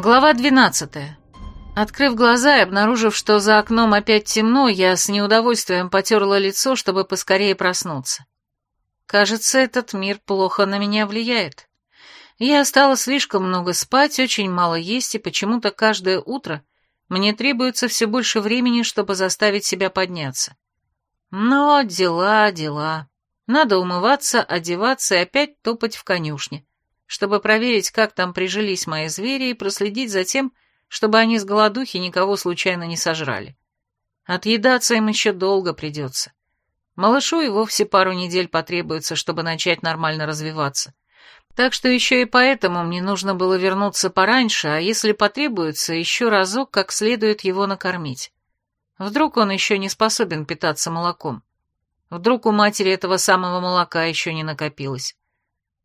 Глава 12. Открыв глаза и обнаружив, что за окном опять темно, я с неудовольствием потерла лицо, чтобы поскорее проснуться. Кажется, этот мир плохо на меня влияет. Я стала слишком много спать, очень мало есть, и почему-то каждое утро мне требуется все больше времени, чтобы заставить себя подняться. Но дела, дела. Надо умываться, одеваться и опять топать в конюшне чтобы проверить, как там прижились мои звери, и проследить за тем, чтобы они с голодухи никого случайно не сожрали. Отъедаться им еще долго придется. Малышу и вовсе пару недель потребуется, чтобы начать нормально развиваться. Так что еще и поэтому мне нужно было вернуться пораньше, а если потребуется, еще разок как следует его накормить. Вдруг он еще не способен питаться молоком. Вдруг у матери этого самого молока еще не накопилось.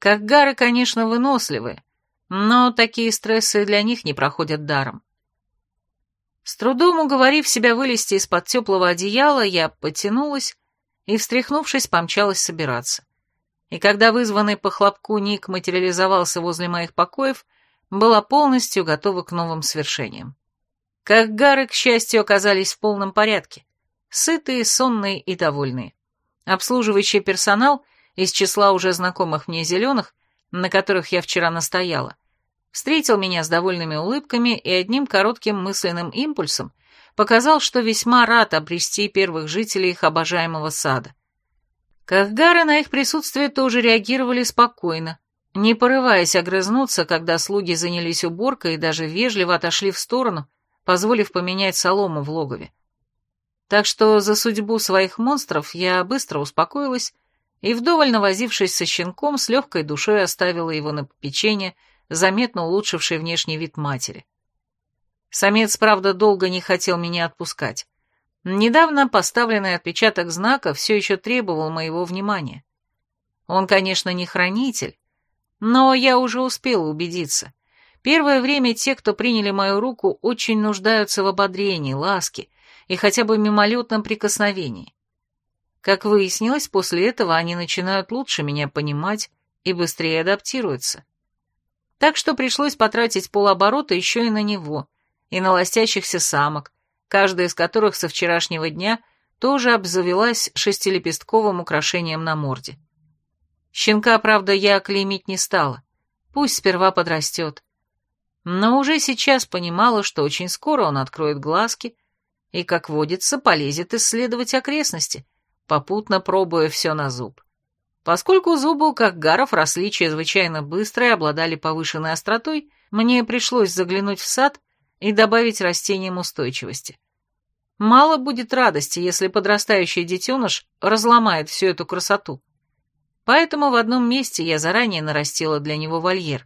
Каггары, конечно, выносливы, но такие стрессы для них не проходят даром. С трудом уговорив себя вылезти из-под теплого одеяла, я потянулась и, встряхнувшись, помчалась собираться. И когда вызванный по хлопку Ник материализовался возле моих покоев, была полностью готова к новым свершениям. Каггары, к счастью, оказались в полном порядке, сытые, сонные и довольные. Обслуживающий персонал из числа уже знакомых мне зеленых, на которых я вчера настояла, встретил меня с довольными улыбками и одним коротким мысленным импульсом показал, что весьма рад обрести первых жителей их обожаемого сада. Кахгары на их присутствие тоже реагировали спокойно, не порываясь огрызнуться, когда слуги занялись уборкой и даже вежливо отошли в сторону, позволив поменять солому в логове. Так что за судьбу своих монстров я быстро успокоилась и, вдоволь навозившись со щенком, с легкой душой оставила его на попечение, заметно улучшивший внешний вид матери. Самец, правда, долго не хотел меня отпускать. Недавно поставленный отпечаток знака все еще требовал моего внимания. Он, конечно, не хранитель, но я уже успела убедиться. Первое время те, кто приняли мою руку, очень нуждаются в ободрении, ласке и хотя бы мимолетном прикосновении. Как выяснилось, после этого они начинают лучше меня понимать и быстрее адаптируются. Так что пришлось потратить полоборота еще и на него, и на ластящихся самок, каждая из которых со вчерашнего дня тоже обзавелась шестилепестковым украшением на морде. Щенка, правда, я оклеймить не стала. Пусть сперва подрастет. Но уже сейчас понимала, что очень скоро он откроет глазки и, как водится, полезет исследовать окрестности, попутно пробуя все на зуб. Поскольку зубы у Кахгаров росли чрезвычайно быстро и обладали повышенной остротой, мне пришлось заглянуть в сад и добавить растениям устойчивости. Мало будет радости, если подрастающий детеныш разломает всю эту красоту. Поэтому в одном месте я заранее нарастила для него вольер.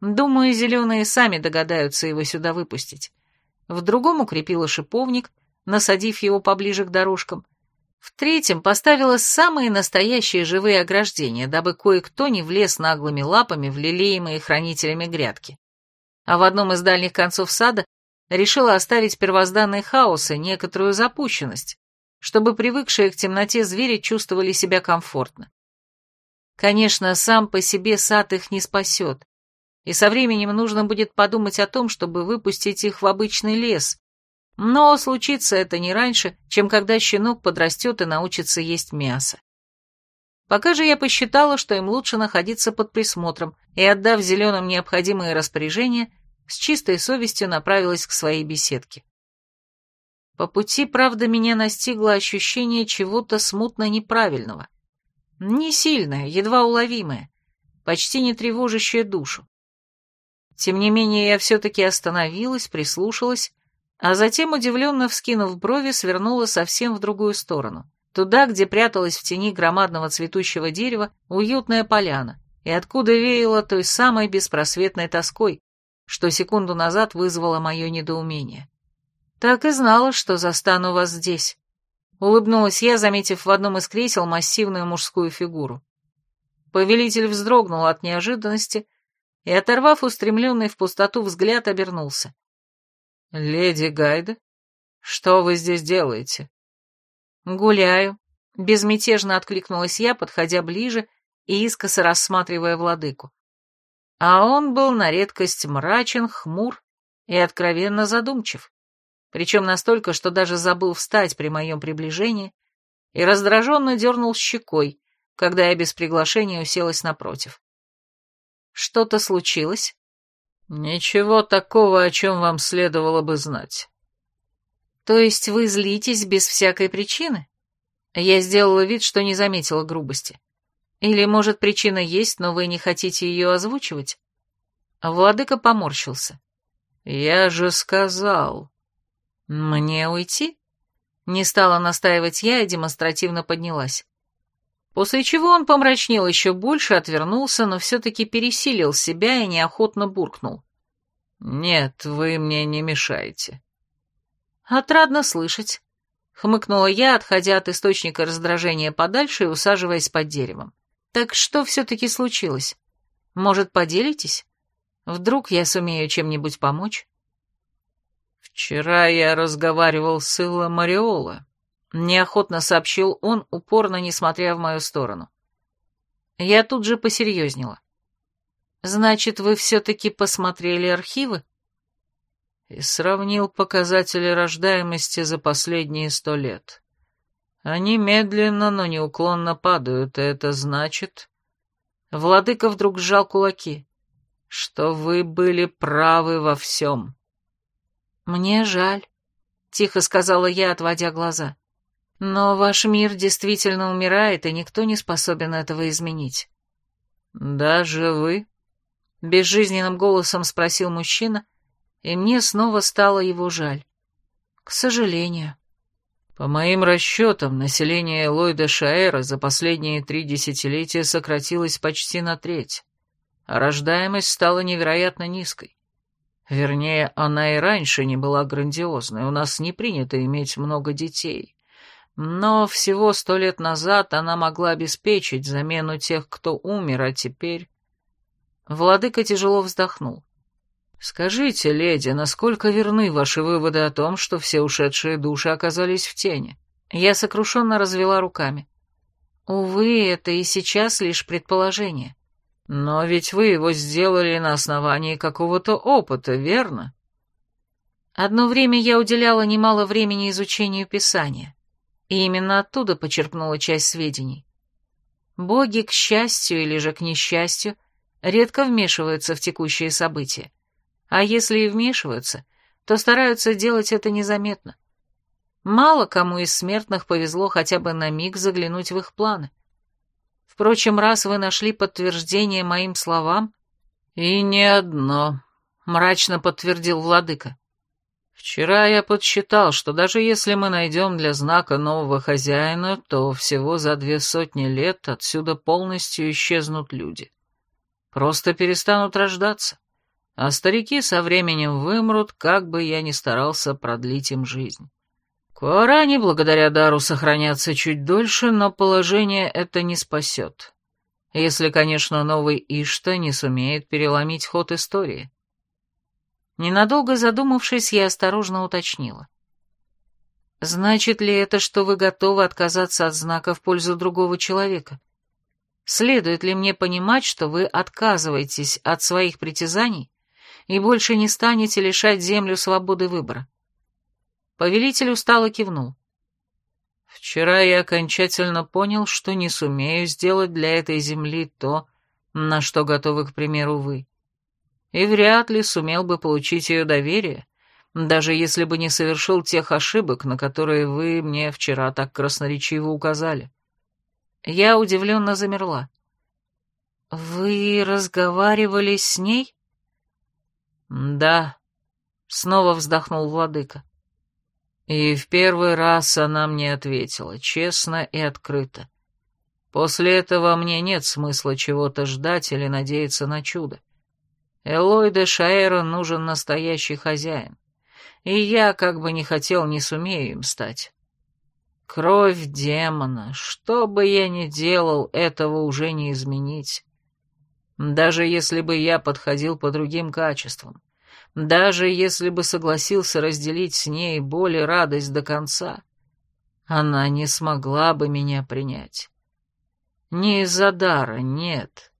Думаю, зеленые сами догадаются его сюда выпустить. В другом укрепила шиповник, насадив его поближе к дорожкам, в-третьем, поставила самые настоящие живые ограждения, дабы кое-кто не влез наглыми лапами в лелеемые хранителями грядки. А в одном из дальних концов сада решила оставить первозданный хаос и некоторую запущенность, чтобы привыкшие к темноте звери чувствовали себя комфортно. Конечно, сам по себе сад их не спасет, и со временем нужно будет подумать о том, чтобы выпустить их в обычный лес, но случится это не раньше, чем когда щенок подрастет и научится есть мясо. Пока же я посчитала, что им лучше находиться под присмотром, и, отдав зеленым необходимые распоряжения, с чистой совестью направилась к своей беседке. По пути, правда, меня настигло ощущение чего-то смутно неправильного. Не сильное, едва уловимое, почти не тревожащее душу. Тем не менее, я все-таки остановилась, прислушалась а затем, удивленно вскинув брови, свернула совсем в другую сторону, туда, где пряталась в тени громадного цветущего дерева уютная поляна, и откуда веяло той самой беспросветной тоской, что секунду назад вызвало мое недоумение. «Так и знала, что застану вас здесь», — улыбнулась я, заметив в одном из кресел массивную мужскую фигуру. Повелитель вздрогнул от неожиданности и, оторвав устремленный в пустоту взгляд, обернулся. «Леди Гайда, что вы здесь делаете?» «Гуляю», — безмятежно откликнулась я, подходя ближе и искоса рассматривая владыку. А он был на редкость мрачен, хмур и откровенно задумчив, причем настолько, что даже забыл встать при моем приближении и раздраженно дернул щекой, когда я без приглашения уселась напротив. Что-то случилось? Ничего такого, о чем вам следовало бы знать. То есть вы злитесь без всякой причины? Я сделала вид, что не заметила грубости. Или, может, причина есть, но вы не хотите ее озвучивать? Владыка поморщился. Я же сказал. Мне уйти? Не стала настаивать я и демонстративно поднялась. После чего он помрачнел еще больше, отвернулся, но все-таки пересилил себя и неохотно буркнул. «Нет, вы мне не мешаете». «Отрадно слышать», — хмыкнула я, отходя от источника раздражения подальше и усаживаясь под деревом. «Так что все-таки случилось? Может, поделитесь? Вдруг я сумею чем-нибудь помочь?» «Вчера я разговаривал с Илла Мариола», Неохотно сообщил он, упорно не смотря в мою сторону. Я тут же посерьезнела. «Значит, вы все-таки посмотрели архивы?» И сравнил показатели рождаемости за последние сто лет. Они медленно, но неуклонно падают, и это значит... Владыка вдруг сжал кулаки. Что вы были правы во всем. «Мне жаль», — тихо сказала я, отводя глаза. Но ваш мир действительно умирает, и никто не способен этого изменить. Даже вы? Безжизненным голосом спросил мужчина, и мне снова стало его жаль. К сожалению. По моим расчетам, население Ллойда Шаэра за последние три десятилетия сократилось почти на треть, а рождаемость стала невероятно низкой. Вернее, она и раньше не была грандиозной, у нас не принято иметь много детей. Но всего сто лет назад она могла обеспечить замену тех, кто умер, а теперь... Владыка тяжело вздохнул. «Скажите, леди, насколько верны ваши выводы о том, что все ушедшие души оказались в тени?» Я сокрушенно развела руками. «Увы, это и сейчас лишь предположение». «Но ведь вы его сделали на основании какого-то опыта, верно?» Одно время я уделяла немало времени изучению Писания и именно оттуда почерпнула часть сведений. Боги, к счастью или же к несчастью, редко вмешиваются в текущие события, а если и вмешиваются, то стараются делать это незаметно. Мало кому из смертных повезло хотя бы на миг заглянуть в их планы. Впрочем, раз вы нашли подтверждение моим словам... И не одно, — мрачно подтвердил владыка. Вчера я подсчитал, что даже если мы найдем для знака нового хозяина, то всего за две сотни лет отсюда полностью исчезнут люди. Просто перестанут рождаться, а старики со временем вымрут, как бы я ни старался продлить им жизнь. Куарани, благодаря дару, сохранятся чуть дольше, но положение это не спасет. Если, конечно, новый Ишта не сумеет переломить ход истории. Ненадолго задумавшись, я осторожно уточнила. «Значит ли это, что вы готовы отказаться от знака в пользу другого человека? Следует ли мне понимать, что вы отказываетесь от своих притязаний и больше не станете лишать землю свободы выбора?» Повелитель устало кивнул. «Вчера я окончательно понял, что не сумею сделать для этой земли то, на что готовы, к примеру, вы и вряд ли сумел бы получить ее доверие, даже если бы не совершил тех ошибок, на которые вы мне вчера так красноречиво указали. Я удивленно замерла. «Вы разговаривали с ней?» «Да», — снова вздохнул владыка. И в первый раз она мне ответила, честно и открыто. После этого мне нет смысла чего-то ждать или надеяться на чудо. Элой де Шаэра нужен настоящий хозяин, и я, как бы не хотел, не сумею им стать. Кровь демона, что бы я ни делал, этого уже не изменить. Даже если бы я подходил по другим качествам, даже если бы согласился разделить с ней боль и радость до конца, она не смогла бы меня принять. Не из-за дара, нет.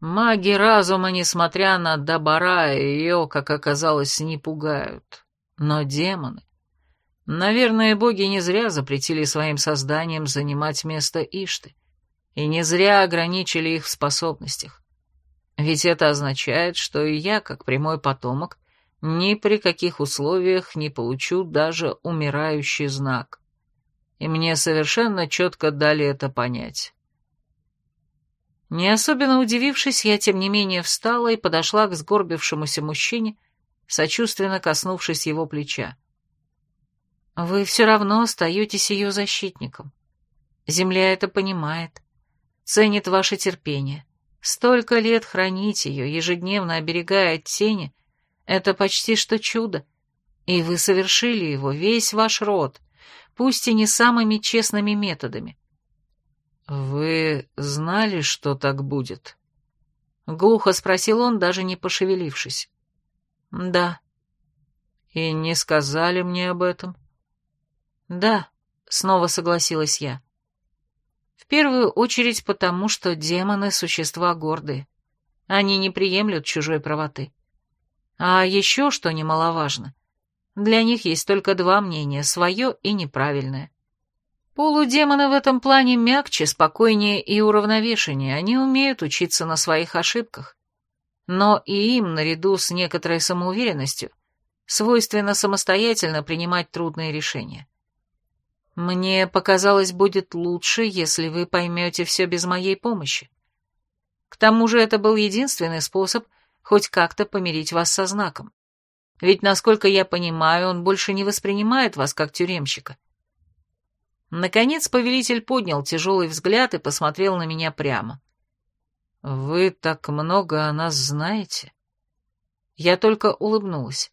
Маги разума, несмотря на добра, ее, как оказалось, не пугают. Но демоны... Наверное, боги не зря запретили своим созданиям занимать место Ишты, и не зря ограничили их в способностях. Ведь это означает, что и я, как прямой потомок, ни при каких условиях не получу даже умирающий знак. И мне совершенно четко дали это понять. Не особенно удивившись, я тем не менее встала и подошла к сгорбившемуся мужчине, сочувственно коснувшись его плеча. «Вы все равно остаетесь ее защитником. Земля это понимает, ценит ваше терпение. Столько лет хранить ее, ежедневно оберегая от тени, это почти что чудо. И вы совершили его, весь ваш род, пусть и не самыми честными методами. «Вы знали, что так будет?» Глухо спросил он, даже не пошевелившись. «Да». «И не сказали мне об этом?» «Да», — снова согласилась я. «В первую очередь потому, что демоны — существа гордые. Они не приемлют чужой правоты. А еще, что немаловажно, для них есть только два мнения — свое и неправильное. Полудемоны в этом плане мягче, спокойнее и уравновешеннее, они умеют учиться на своих ошибках. Но и им, наряду с некоторой самоуверенностью, свойственно самостоятельно принимать трудные решения. Мне показалось, будет лучше, если вы поймете все без моей помощи. К тому же это был единственный способ хоть как-то помирить вас со знаком. Ведь, насколько я понимаю, он больше не воспринимает вас как тюремщика. Наконец повелитель поднял тяжелый взгляд и посмотрел на меня прямо. «Вы так много о нас знаете?» Я только улыбнулась.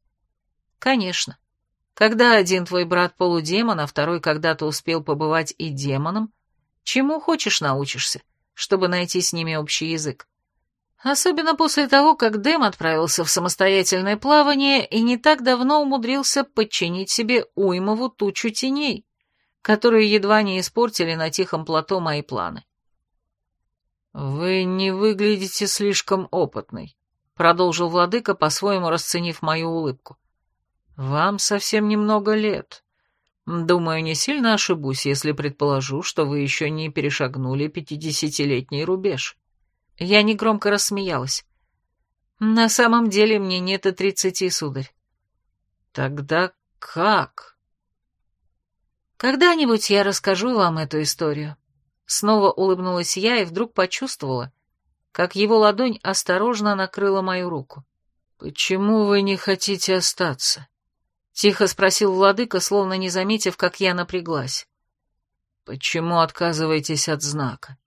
«Конечно. Когда один твой брат полудемон, а второй когда-то успел побывать и демоном, чему хочешь научишься, чтобы найти с ними общий язык? Особенно после того, как Дэм отправился в самостоятельное плавание и не так давно умудрился подчинить себе уймову тучу теней которые едва не испортили на тихом плато мои планы. «Вы не выглядите слишком опытной», — продолжил владыка, по-своему расценив мою улыбку. «Вам совсем немного лет. Думаю, не сильно ошибусь, если предположу, что вы еще не перешагнули пятидесятилетний рубеж». Я негромко рассмеялась. «На самом деле мне нет и тридцати, сударь». «Тогда как?» Когда-нибудь я расскажу вам эту историю. Снова улыбнулась я и вдруг почувствовала, как его ладонь осторожно накрыла мою руку. «Почему вы не хотите остаться?» — тихо спросил владыка, словно не заметив, как я напряглась. «Почему отказываетесь от знака?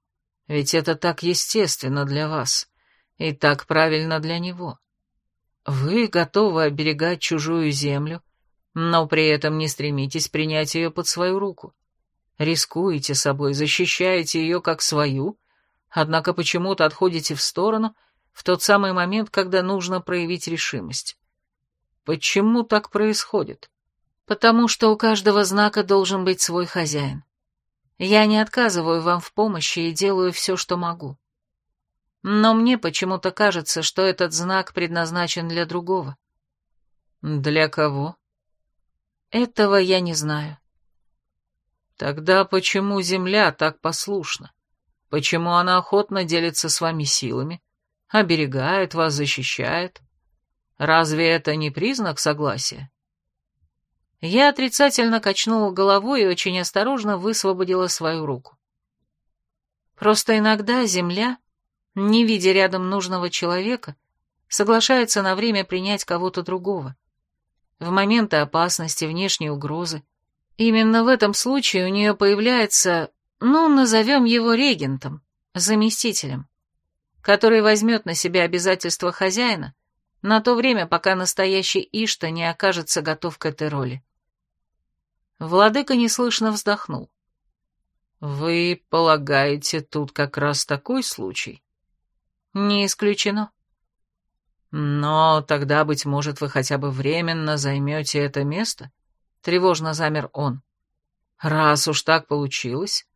Ведь это так естественно для вас и так правильно для него. Вы готовы оберегать чужую землю, но при этом не стремитесь принять ее под свою руку. Рискуете собой, защищаете ее как свою, однако почему-то отходите в сторону в тот самый момент, когда нужно проявить решимость. Почему так происходит? Потому что у каждого знака должен быть свой хозяин. Я не отказываю вам в помощи и делаю все, что могу. Но мне почему-то кажется, что этот знак предназначен для другого. Для кого? Этого я не знаю. Тогда почему Земля так послушна? Почему она охотно делится с вами силами, оберегает вас, защищает? Разве это не признак согласия? Я отрицательно качнула головой и очень осторожно высвободила свою руку. Просто иногда Земля, не видя рядом нужного человека, соглашается на время принять кого-то другого в моменты опасности, внешней угрозы. Именно в этом случае у нее появляется, ну, назовем его регентом, заместителем, который возьмет на себя обязательства хозяина на то время, пока настоящий Ишта не окажется готов к этой роли. Владыка неслышно вздохнул. «Вы полагаете, тут как раз такой случай?» «Не исключено. «Но тогда, быть может, вы хотя бы временно займете это место?» Тревожно замер он. «Раз уж так получилось,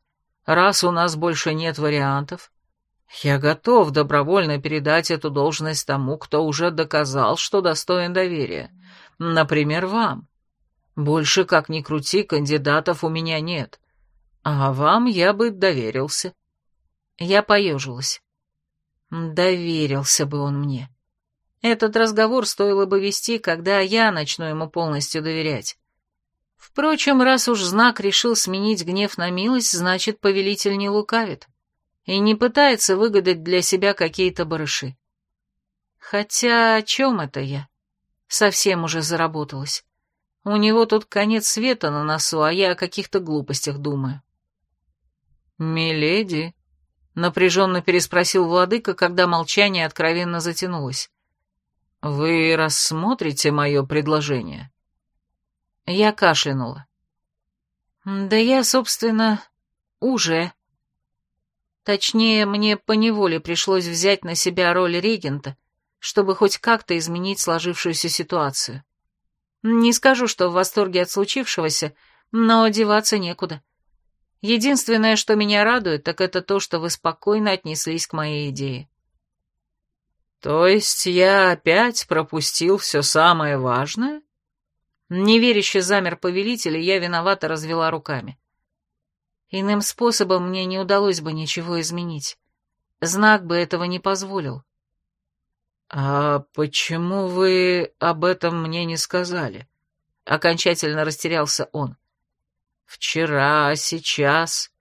раз у нас больше нет вариантов, Я готов добровольно передать эту должность тому, кто уже доказал, что достоин доверия. Например, вам. Больше, как ни крути, кандидатов у меня нет. А вам я бы доверился. Я поежилась. Доверился бы он мне. Этот разговор стоило бы вести, когда я начну ему полностью доверять. Впрочем, раз уж знак решил сменить гнев на милость, значит, повелитель не лукавит и не пытается выгадать для себя какие-то барыши. Хотя о чем это я? Совсем уже заработалась. У него тут конец света на носу, а я о каких-то глупостях думаю. «Миледи?» — напряженно переспросил владыка, когда молчание откровенно затянулось. «Вы рассмотрите мое предложение?» Я кашлянула. Да я, собственно, уже. Точнее, мне поневоле пришлось взять на себя роль регента, чтобы хоть как-то изменить сложившуюся ситуацию. Не скажу, что в восторге от случившегося, но одеваться некуда. Единственное, что меня радует, так это то, что вы спокойно отнеслись к моей идее. То есть я опять пропустил все самое важное? Неверяще замер повелитель, и я виновато развела руками. Иным способом мне не удалось бы ничего изменить. Знак бы этого не позволил. «А почему вы об этом мне не сказали?» Окончательно растерялся он. «Вчера, сейчас,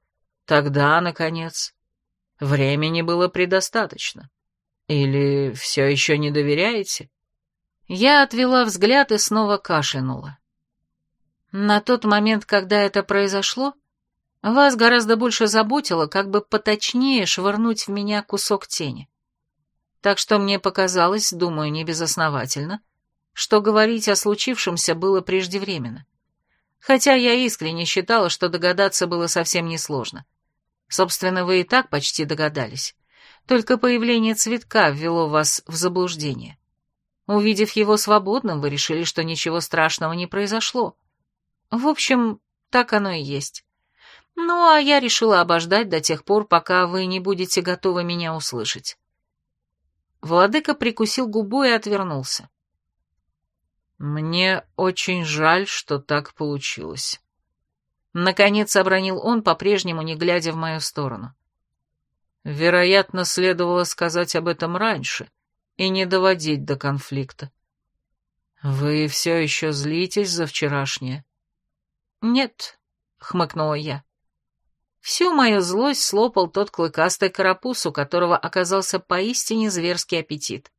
тогда, наконец. Времени было предостаточно. Или все еще не доверяете?» Я отвела взгляд и снова кашлянула. На тот момент, когда это произошло, вас гораздо больше заботило, как бы поточнее швырнуть в меня кусок тени. Так что мне показалось, думаю, не безосновательно, что говорить о случившемся было преждевременно. Хотя я искренне считала, что догадаться было совсем несложно. Собственно, вы и так почти догадались. Только появление цветка ввело вас в заблуждение. Увидев его свободным, вы решили, что ничего страшного не произошло. В общем, так оно и есть. Ну, а я решила обождать до тех пор, пока вы не будете готовы меня услышать. Владыка прикусил губу и отвернулся. «Мне очень жаль, что так получилось». Наконец обронил он, по-прежнему не глядя в мою сторону. «Вероятно, следовало сказать об этом раньше, и не доводить до конфликта. Вы все еще злитесь за вчерашнее? Нет, хмыкнула я. Всю мою злость слопал тот клыкастый карапуз, у которого оказался поистине зверский аппетит.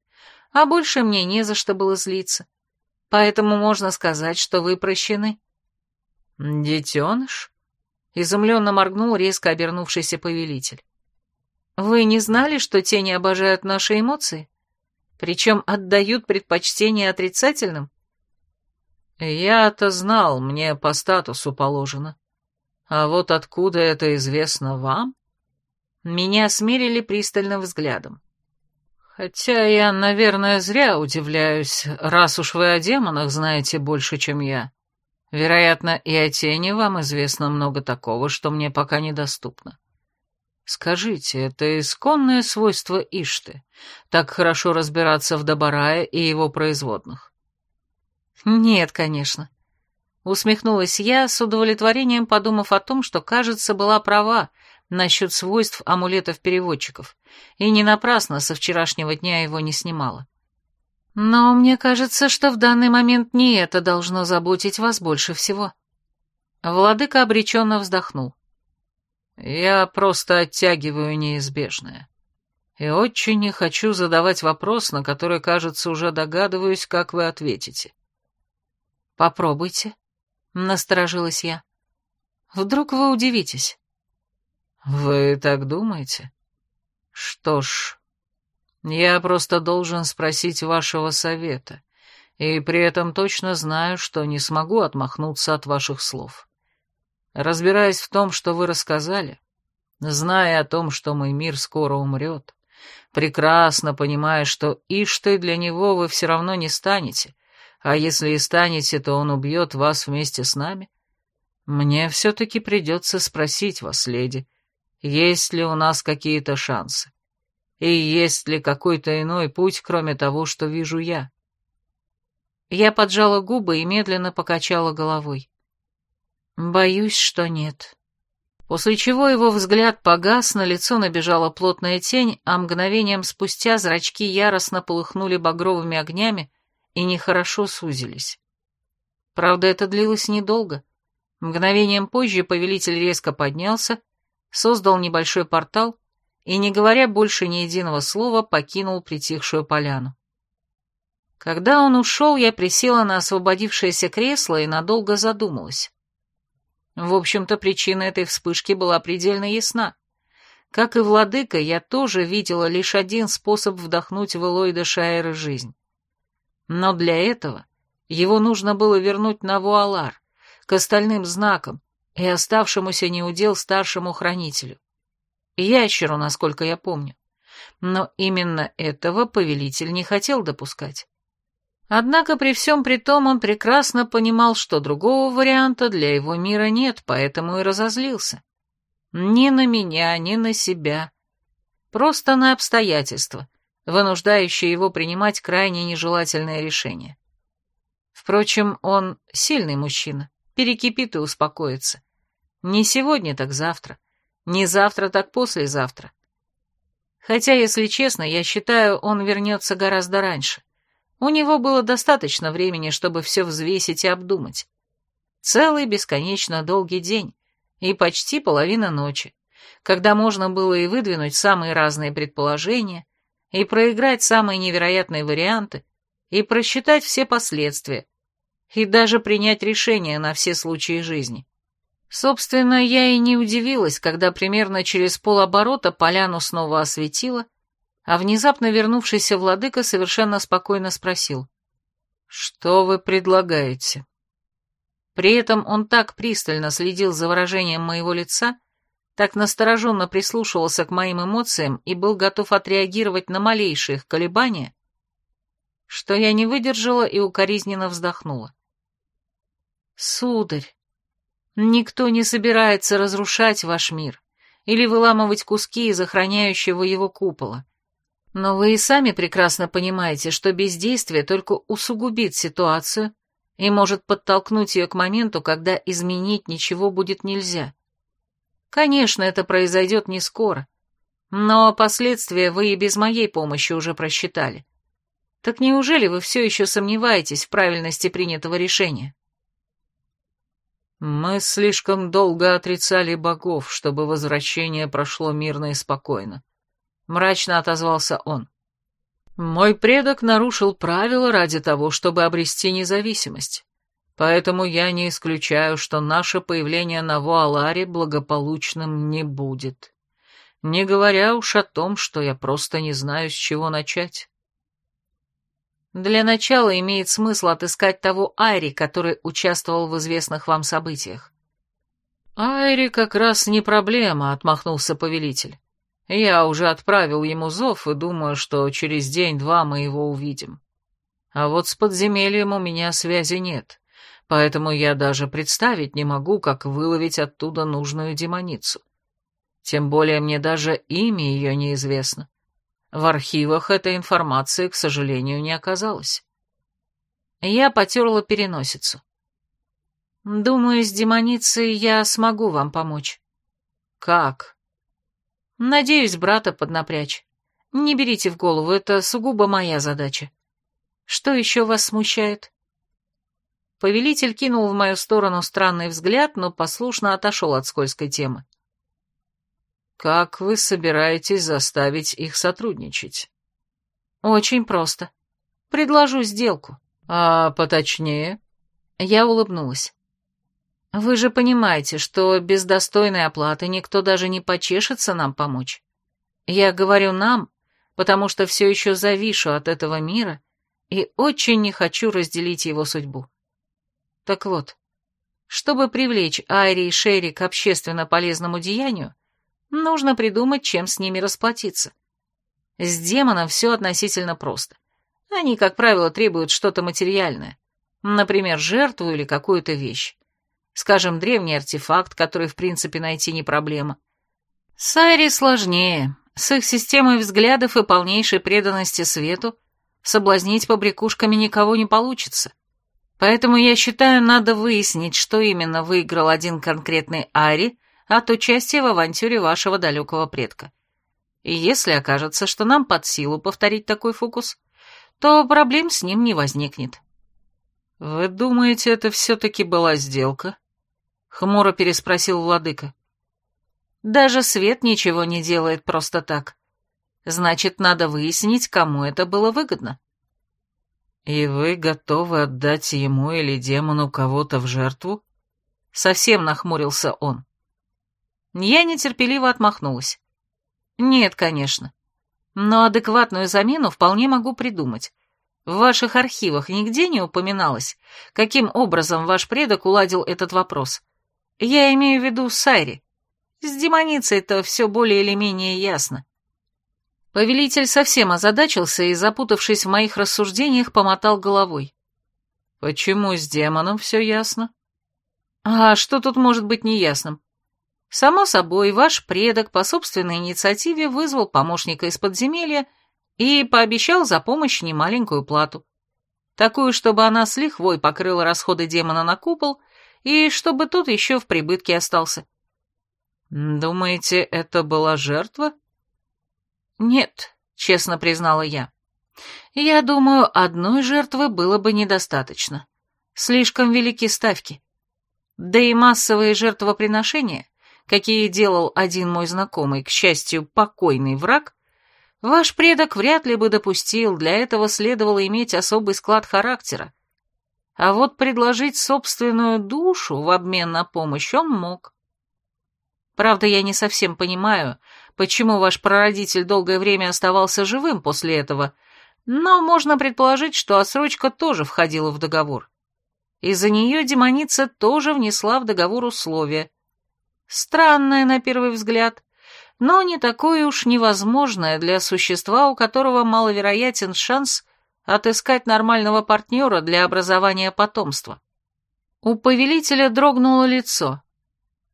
А больше мне не за что было злиться. Поэтому можно сказать, что вы прощены. Детеныш? Изумленно моргнул резко обернувшийся повелитель. Вы не знали, что тени обожают наши эмоции? Причем отдают предпочтение отрицательным? Я-то знал, мне по статусу положено. А вот откуда это известно вам? Меня смерили пристальным взглядом. Хотя я, наверное, зря удивляюсь, раз уж вы о демонах знаете больше, чем я. Вероятно, и о тени вам известно много такого, что мне пока недоступно. Скажите, это исконное свойство Ишты, так хорошо разбираться в Добарае и его производных? Нет, конечно. Усмехнулась я, с удовлетворением подумав о том, что, кажется, была права насчет свойств амулетов-переводчиков, и не напрасно со вчерашнего дня его не снимала. Но мне кажется, что в данный момент не это должно заботить вас больше всего. Владыка обреченно вздохнул. Я просто оттягиваю неизбежное. И очень не хочу задавать вопрос, на который, кажется, уже догадываюсь, как вы ответите. Попробуйте, насторожилась я. Вдруг вы удивитесь. Вы так думаете? Что ж, я просто должен спросить вашего совета, и при этом точно знаю, что не смогу отмахнуться от ваших слов. Разбираясь в том, что вы рассказали, зная о том, что мой мир скоро умрет, прекрасно понимая, что Ишты для него вы все равно не станете, а если и станете, то он убьет вас вместе с нами, мне все-таки придется спросить вас, леди, есть ли у нас какие-то шансы. И есть ли какой-то иной путь, кроме того, что вижу я? Я поджала губы и медленно покачала головой. Боюсь, что нет. После чего его взгляд погас, на лицо набежала плотная тень, а мгновением спустя зрачки яростно полыхнули багровыми огнями и нехорошо сузились. Правда, это длилось недолго. Мгновением позже повелитель резко поднялся, создал небольшой портал и, не говоря больше ни единого слова, покинул притихшую поляну. Когда он ушел, я присела на освободившееся кресло и надолго задумалась. В общем-то, причина этой вспышки была предельно ясна. Как и владыка, я тоже видела лишь один способ вдохнуть в Элойда Шаэра жизнь. Но для этого его нужно было вернуть на Вуалар, к остальным знакам и оставшемуся неудел старшему хранителю. Ящеру, насколько я помню. Но именно этого повелитель не хотел допускать. Однако при всем при том он прекрасно понимал, что другого варианта для его мира нет, поэтому и разозлился. Ни на меня, ни на себя. Просто на обстоятельства, вынуждающие его принимать крайне нежелательное решение. Впрочем, он сильный мужчина, перекипит и успокоится. Не сегодня, так завтра. Не завтра, так послезавтра. Хотя, если честно, я считаю, он вернется гораздо раньше. У него было достаточно времени, чтобы все взвесить и обдумать. Целый бесконечно долгий день и почти половина ночи, когда можно было и выдвинуть самые разные предположения, и проиграть самые невероятные варианты, и просчитать все последствия, и даже принять решение на все случаи жизни. Собственно, я и не удивилась, когда примерно через полоборота поляну снова осветила, а внезапно вернувшийся владыка совершенно спокойно спросил. «Что вы предлагаете?» При этом он так пристально следил за выражением моего лица, так настороженно прислушивался к моим эмоциям и был готов отреагировать на малейшие их колебания, что я не выдержала и укоризненно вздохнула. «Сударь, никто не собирается разрушать ваш мир или выламывать куски из охраняющего его купола. Но вы и сами прекрасно понимаете, что бездействие только усугубит ситуацию и может подтолкнуть ее к моменту, когда изменить ничего будет нельзя. Конечно, это произойдет не скоро, но последствия вы и без моей помощи уже просчитали. Так неужели вы все еще сомневаетесь в правильности принятого решения? Мы слишком долго отрицали богов, чтобы возвращение прошло мирно и спокойно. Мрачно отозвался он. Мой предок нарушил правила ради того, чтобы обрести независимость. Поэтому я не исключаю, что наше появление на Вуаларе благополучным не будет. Не говоря уж о том, что я просто не знаю, с чего начать. Для начала имеет смысл отыскать того Айри, который участвовал в известных вам событиях. «Айри как раз не проблема», — отмахнулся повелитель. «Я уже отправил ему зов и думаю, что через день-два мы его увидим. А вот с подземельем у меня связи нет, поэтому я даже представить не могу, как выловить оттуда нужную демоницу. Тем более мне даже имя ее неизвестно. В архивах этой информации, к сожалению, не оказалось. Я потерла переносицу. Думаю, с демоницей я смогу вам помочь. Как? Надеюсь, брата поднапрячь. Не берите в голову, это сугубо моя задача. Что еще вас смущает? Повелитель кинул в мою сторону странный взгляд, но послушно отошел от скользкой темы. Как вы собираетесь заставить их сотрудничать? Очень просто. Предложу сделку. А поточнее? Я улыбнулась. Вы же понимаете, что без достойной оплаты никто даже не почешется нам помочь. Я говорю «нам», потому что все еще завишу от этого мира и очень не хочу разделить его судьбу. Так вот, чтобы привлечь Айри и Шерри к общественно полезному деянию, Нужно придумать, чем с ними расплатиться. С демоном все относительно просто. Они, как правило, требуют что-то материальное. Например, жертву или какую-то вещь. Скажем, древний артефакт, который, в принципе, найти не проблема. С Айри сложнее. С их системой взглядов и полнейшей преданности свету соблазнить побрякушками никого не получится. Поэтому я считаю, надо выяснить, что именно выиграл один конкретный Ари от участия в авантюре вашего далекого предка. И если окажется, что нам под силу повторить такой фокус, то проблем с ним не возникнет. «Вы думаете, это все-таки была сделка?» — хмуро переспросил владыка. «Даже свет ничего не делает просто так. Значит, надо выяснить, кому это было выгодно». «И вы готовы отдать ему или демону кого-то в жертву?» Совсем нахмурился он. Я нетерпеливо отмахнулась. «Нет, конечно. Но адекватную замену вполне могу придумать. В ваших архивах нигде не упоминалось, каким образом ваш предок уладил этот вопрос. Я имею в виду Сайри. С демоницей-то все более или менее ясно. Повелитель совсем озадачился и, запутавшись в моих рассуждениях, помотал головой. «Почему с демоном все ясно?» «А что тут может быть неясным? Само собой, ваш предок по собственной инициативе вызвал помощника из подземелья и пообещал за помощь немаленькую плату. Такую, чтобы она с лихвой покрыла расходы демона на купол, и чтобы тот еще в прибытке остался. «Думаете, это была жертва?» «Нет», — честно признала я. «Я думаю, одной жертвы было бы недостаточно. Слишком велики ставки. Да и массовые жертвоприношения какие делал один мой знакомый, к счастью, покойный враг, ваш предок вряд ли бы допустил, для этого следовало иметь особый склад характера. А вот предложить собственную душу в обмен на помощь он мог. Правда, я не совсем понимаю, почему ваш прародитель долгое время оставался живым после этого, но можно предположить, что отсрочка тоже входила в договор. Из-за нее демоница тоже внесла в договор условия — Странное на первый взгляд, но не такое уж невозможное для существа, у которого маловероятен шанс отыскать нормального партнера для образования потомства. У повелителя дрогнуло лицо.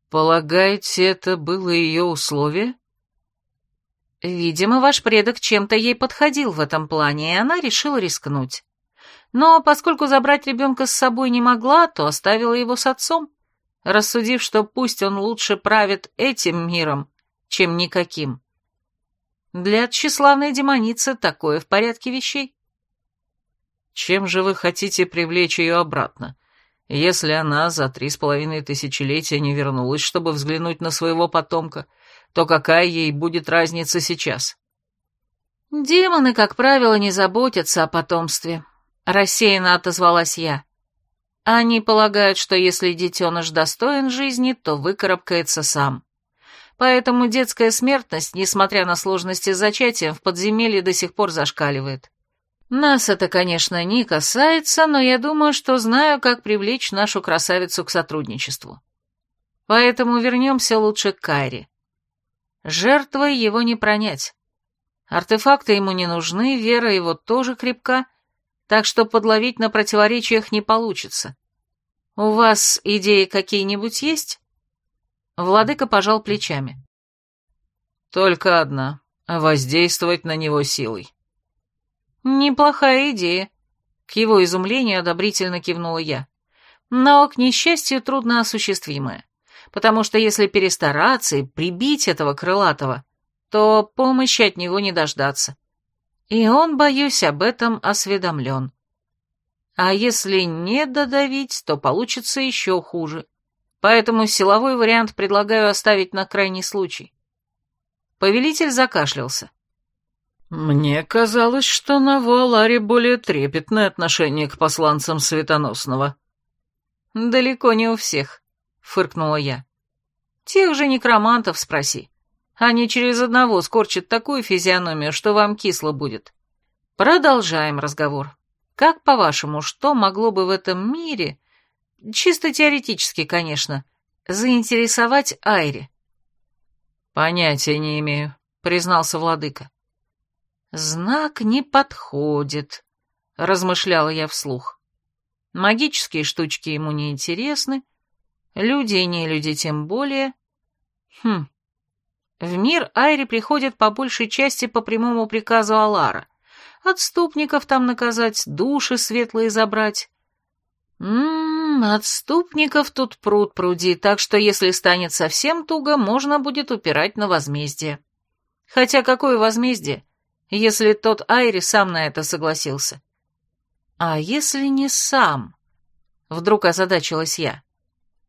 «Полагаете, это было ее условие?» Видимо, ваш предок чем-то ей подходил в этом плане, и она решила рискнуть. Но поскольку забрать ребенка с собой не могла, то оставила его с отцом рассудив, что пусть он лучше правит этим миром, чем никаким. Для тщеславной демоницы такое в порядке вещей. Чем же вы хотите привлечь ее обратно, если она за три с половиной тысячелетия не вернулась, чтобы взглянуть на своего потомка, то какая ей будет разница сейчас? Демоны, как правило, не заботятся о потомстве, рассеянно отозвалась я. Они полагают, что если детеныш достоин жизни, то выкарабкается сам. Поэтому детская смертность, несмотря на сложности зачатия, в подземелье до сих пор зашкаливает. Нас это, конечно, не касается, но я думаю, что знаю, как привлечь нашу красавицу к сотрудничеству. Поэтому вернемся лучше к Кайре. Жертвой его не пронять. Артефакты ему не нужны, вера его тоже крепка — так что подловить на противоречиях не получится. У вас идеи какие-нибудь есть? Владыка пожал плечами. Только одна — воздействовать на него силой. Неплохая идея. К его изумлению одобрительно кивнула я. Но, к несчастью, трудно осуществимая. Потому что если перестараться и прибить этого крылатого, то помощи от него не дождаться. И он, боюсь, об этом осведомлен. А если не додавить, то получится еще хуже. Поэтому силовой вариант предлагаю оставить на крайний случай. Повелитель закашлялся. «Мне казалось, что на Вуаларе более трепетное отношение к посланцам Светоносного». «Далеко не у всех», — фыркнула я. «Тех же некромантов спроси. Они через одного скорчат такую физиономию, что вам кисло будет. Продолжаем разговор. Как, по-вашему, что могло бы в этом мире, чисто теоретически, конечно, заинтересовать Айри? Понятия не имею, признался владыка. Знак не подходит, размышляла я вслух. Магические штучки ему не интересны, люди и не люди тем более. Хм, В мир Айри приходит по большей части по прямому приказу Алара. Отступников там наказать, души светлые забрать. Ммм, отступников тут пруд пруди, так что если станет совсем туго, можно будет упирать на возмездие. Хотя какое возмездие, если тот Айри сам на это согласился? А если не сам? Вдруг озадачилась я.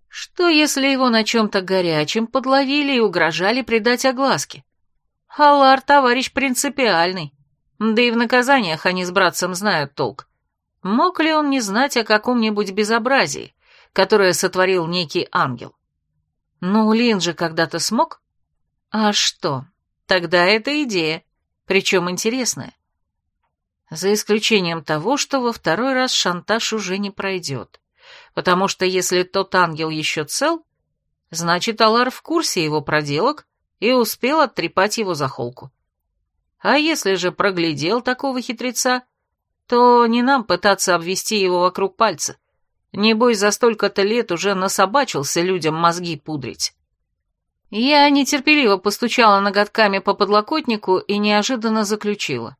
Что, если его на чем-то горячем подловили и угрожали придать огласке? Алар товарищ принципиальный. Да и в наказаниях они с братцем знают толк. Мог ли он не знать о каком-нибудь безобразии, которое сотворил некий ангел? Ну, Лин же когда-то смог. А что? Тогда это идея, причем интересная. За исключением того, что во второй раз шантаж уже не пройдет потому что если тот ангел еще цел, значит, Алар в курсе его проделок и успел оттрепать его за холку. А если же проглядел такого хитреца, то не нам пытаться обвести его вокруг пальца. Небось, за столько-то лет уже насобачился людям мозги пудрить. Я нетерпеливо постучала ноготками по подлокотнику и неожиданно заключила.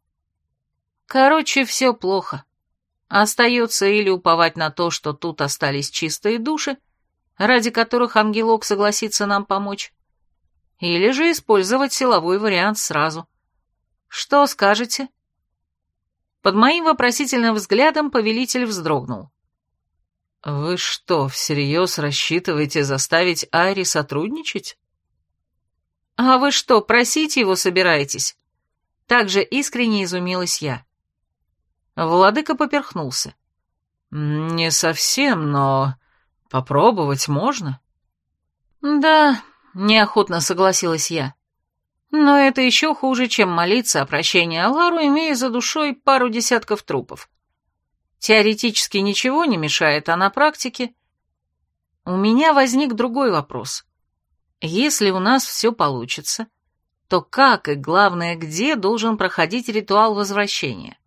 Короче, все плохо. Остается или уповать на то, что тут остались чистые души, ради которых ангелок согласится нам помочь, или же использовать силовой вариант сразу. Что скажете? Под моим вопросительным взглядом повелитель вздрогнул. «Вы что, всерьез рассчитываете заставить Айри сотрудничать?» «А вы что, просить его собираетесь?» Также искренне изумилась я. Владыка поперхнулся. «Не совсем, но попробовать можно?» «Да», — неохотно согласилась я. «Но это еще хуже, чем молиться о прощении Алару, имея за душой пару десятков трупов. Теоретически ничего не мешает, а на практике...» У меня возник другой вопрос. Если у нас все получится, то как и, главное, где должен проходить ритуал возвращения?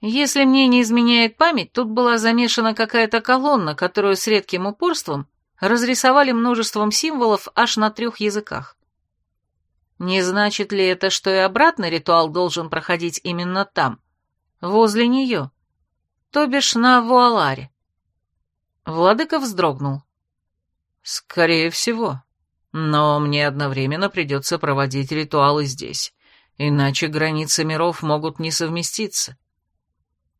Если мне не изменяет память, тут была замешана какая-то колонна, которую с редким упорством разрисовали множеством символов аж на трех языках. Не значит ли это, что и обратный ритуал должен проходить именно там, возле нее, то бишь на Вуаларе? Владыка вздрогнул. «Скорее всего. Но мне одновременно придется проводить ритуалы здесь, иначе границы миров могут не совместиться.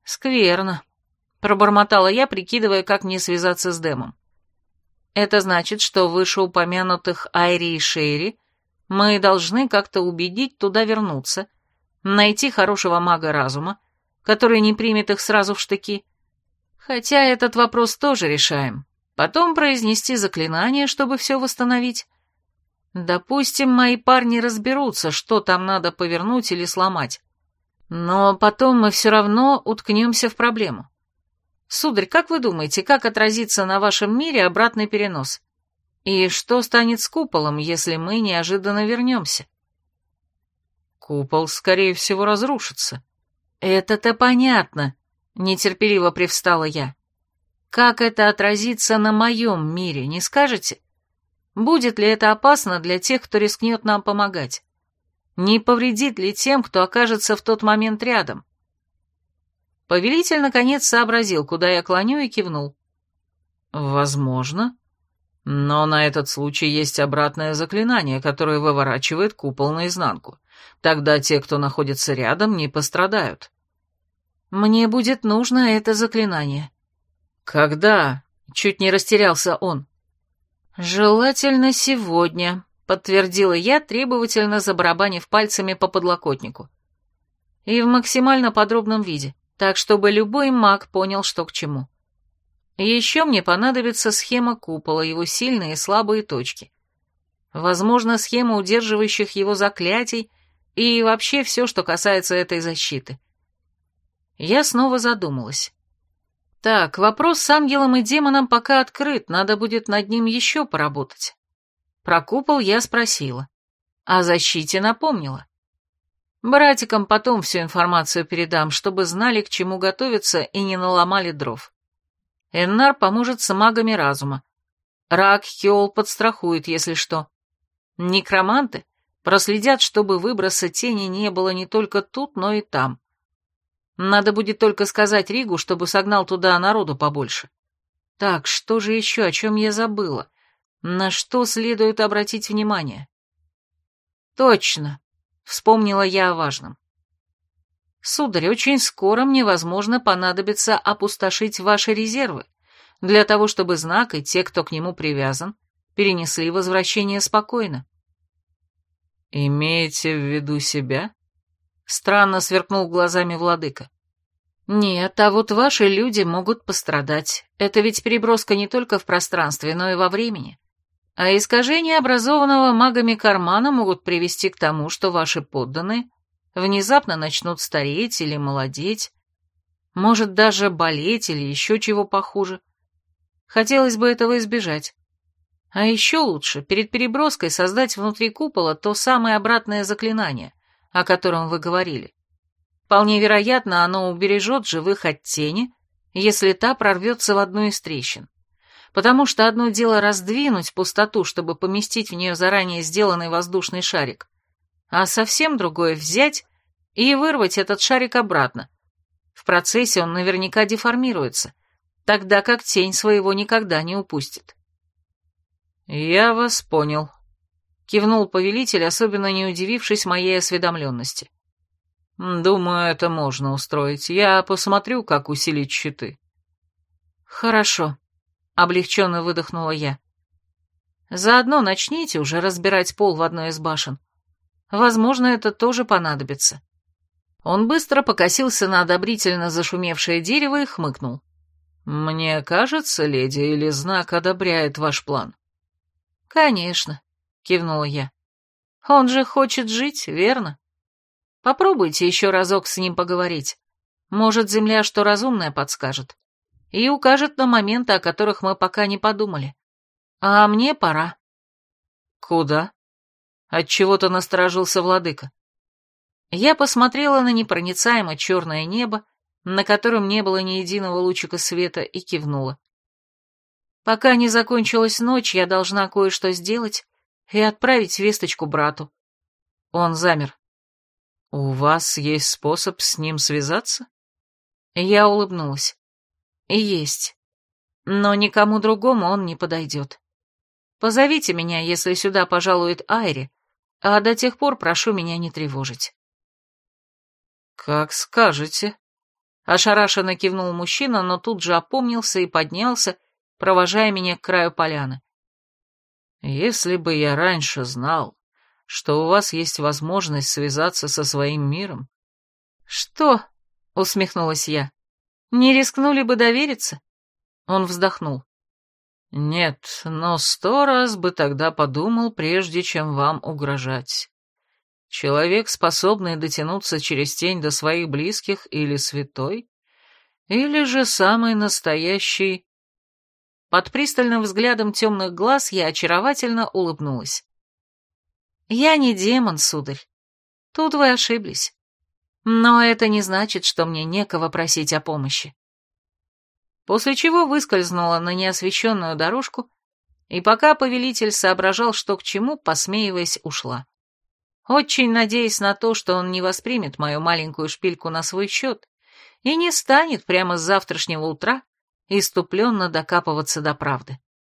«Скверно», — пробормотала я, прикидывая, как мне связаться с Дэмом. «Это значит, что вышеупомянутых Айри и Шейри мы должны как-то убедить туда вернуться, найти хорошего мага разума, который не примет их сразу в штыки. Хотя этот вопрос тоже решаем. Потом произнести заклинание, чтобы все восстановить. Допустим, мои парни разберутся, что там надо повернуть или сломать. Но потом мы все равно уткнемся в проблему. Сударь, как вы думаете, как отразится на вашем мире обратный перенос? И что станет с куполом, если мы неожиданно вернемся? Купол, скорее всего, разрушится. Это-то понятно, нетерпеливо привстала я. Как это отразится на моем мире, не скажете? Будет ли это опасно для тех, кто рискнет нам помогать? Не повредит ли тем, кто окажется в тот момент рядом? Повелитель, наконец, сообразил, куда я клоню, и кивнул. «Возможно. Но на этот случай есть обратное заклинание, которое выворачивает купол наизнанку. Тогда те, кто находится рядом, не пострадают». «Мне будет нужно это заклинание». «Когда?» — чуть не растерялся он. «Желательно сегодня», — подтвердила я, требовательно забарабанив пальцами по подлокотнику. И в максимально подробном виде, так чтобы любой маг понял, что к чему. Еще мне понадобится схема купола, его сильные и слабые точки. Возможно, схема удерживающих его заклятий и вообще все, что касается этой защиты. Я снова задумалась. Так, вопрос с ангелом и демоном пока открыт, надо будет над ним еще поработать. Про купол я спросила. О защите напомнила. Братикам потом всю информацию передам, чтобы знали, к чему готовиться и не наломали дров. Эннар поможет с магами разума. Рак Хёл подстрахует, если что. Некроманты Проследят, чтобы выброса тени не было не только тут, но и там. Надо будет только сказать Ригу, чтобы согнал туда народу побольше. Так, что же еще, о чем я забыла? На что следует обратить внимание? Точно, вспомнила я о важном. Сударь, очень скоро мне, возможно, понадобится опустошить ваши резервы, для того, чтобы знак и те, кто к нему привязан, перенесли возвращение спокойно. «Имеете в виду себя?» Странно сверкнул глазами владыка. «Нет, а вот ваши люди могут пострадать. Это ведь переброска не только в пространстве, но и во времени. А искажения образованного магами кармана могут привести к тому, что ваши подданные внезапно начнут стареть или молодеть, может даже болеть или еще чего похуже. Хотелось бы этого избежать. А еще лучше перед переброской создать внутри купола то самое обратное заклинание, о котором вы говорили. Вполне вероятно, оно убережет живых от тени, если та прорвется в одну из трещин потому что одно дело раздвинуть пустоту, чтобы поместить в нее заранее сделанный воздушный шарик, а совсем другое взять и вырвать этот шарик обратно. В процессе он наверняка деформируется, тогда как тень своего никогда не упустит. «Я вас понял», — кивнул повелитель, особенно не удивившись моей осведомленности. «Думаю, это можно устроить. Я посмотрю, как усилить щиты». «Хорошо», Облегченно выдохнула я. Заодно начните уже разбирать пол в одной из башен. Возможно, это тоже понадобится. Он быстро покосился на одобрительно зашумевшее дерево и хмыкнул. «Мне кажется, леди, или знак одобряет ваш план?» «Конечно», — кивнула я. «Он же хочет жить, верно? Попробуйте еще разок с ним поговорить. Может, земля что разумное подскажет и укажет на моменты, о которых мы пока не подумали. А мне пора. Куда? Отчего-то насторожился владыка. Я посмотрела на непроницаемо черное небо, на котором не было ни единого лучика света, и кивнула. Пока не закончилась ночь, я должна кое-что сделать и отправить весточку брату. Он замер. «У вас есть способ с ним связаться?» Я улыбнулась. Есть. Но никому другому он не подойдет. Позовите меня, если сюда пожалует Айри, а до тех пор прошу меня не тревожить. Как скажете. Ошарашенно кивнул мужчина, но тут же опомнился и поднялся, провожая меня к краю поляны. Если бы я раньше знал, что у вас есть возможность связаться со своим миром... Что? Усмехнулась я. Не рискнули бы довериться? Он вздохнул. Нет, но сто раз бы тогда подумал, прежде чем вам угрожать. Человек, способный дотянуться через тень до своих близких или святой, или же самый настоящий... Под пристальным взглядом темных глаз я очаровательно улыбнулась. «Я не демон, сударь. Тут вы ошиблись. Но это не значит, что мне некого просить о помощи. После чего выскользнула на неосвещенную дорожку, и пока повелитель соображал, что к чему, посмеиваясь, ушла. Очень надеясь на то, что он не воспримет мою маленькую шпильку на свой счет и не станет прямо с завтрашнего утра иступленно докапываться до правды.